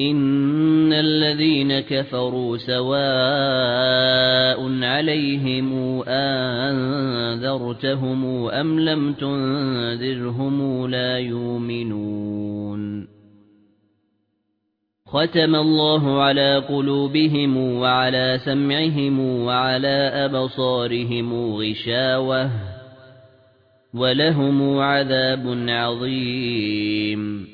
إِنَّ الَّذِينَ كَفَرُوا سَوَاءٌ عَلَيْهِمْ أَنذَرْتَهُمْ أَمْ لَمْ تُنذِرْهُمْ لَا يُؤْمِنُونَ خَتَمَ اللَّهُ عَلَى قُلُوبِهِمْ وَعَلَى سَمْعِهِمْ وَعَلَى أَبْصَارِهِمْ غِشَاوَةٌ وَلَهُمْ عَذَابٌ عَظِيمٌ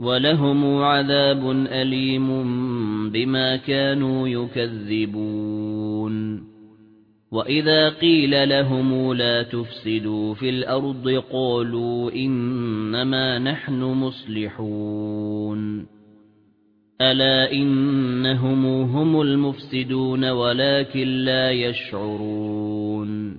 وَلَهُمْ عَذَابٌ أَلِيمٌ بِمَا كَانُوا يُكَذِّبُونَ وَإِذَا قِيلَ لَهُمْ لَا تُفْسِدُوا فِي الْأَرْضِ قَالُوا إِنَّمَا نَحْنُ مُصْلِحُونَ أَلَا إِنَّهُمْ هُمُ الْمُفْسِدُونَ وَلَكِن لَّا يَشْعُرُونَ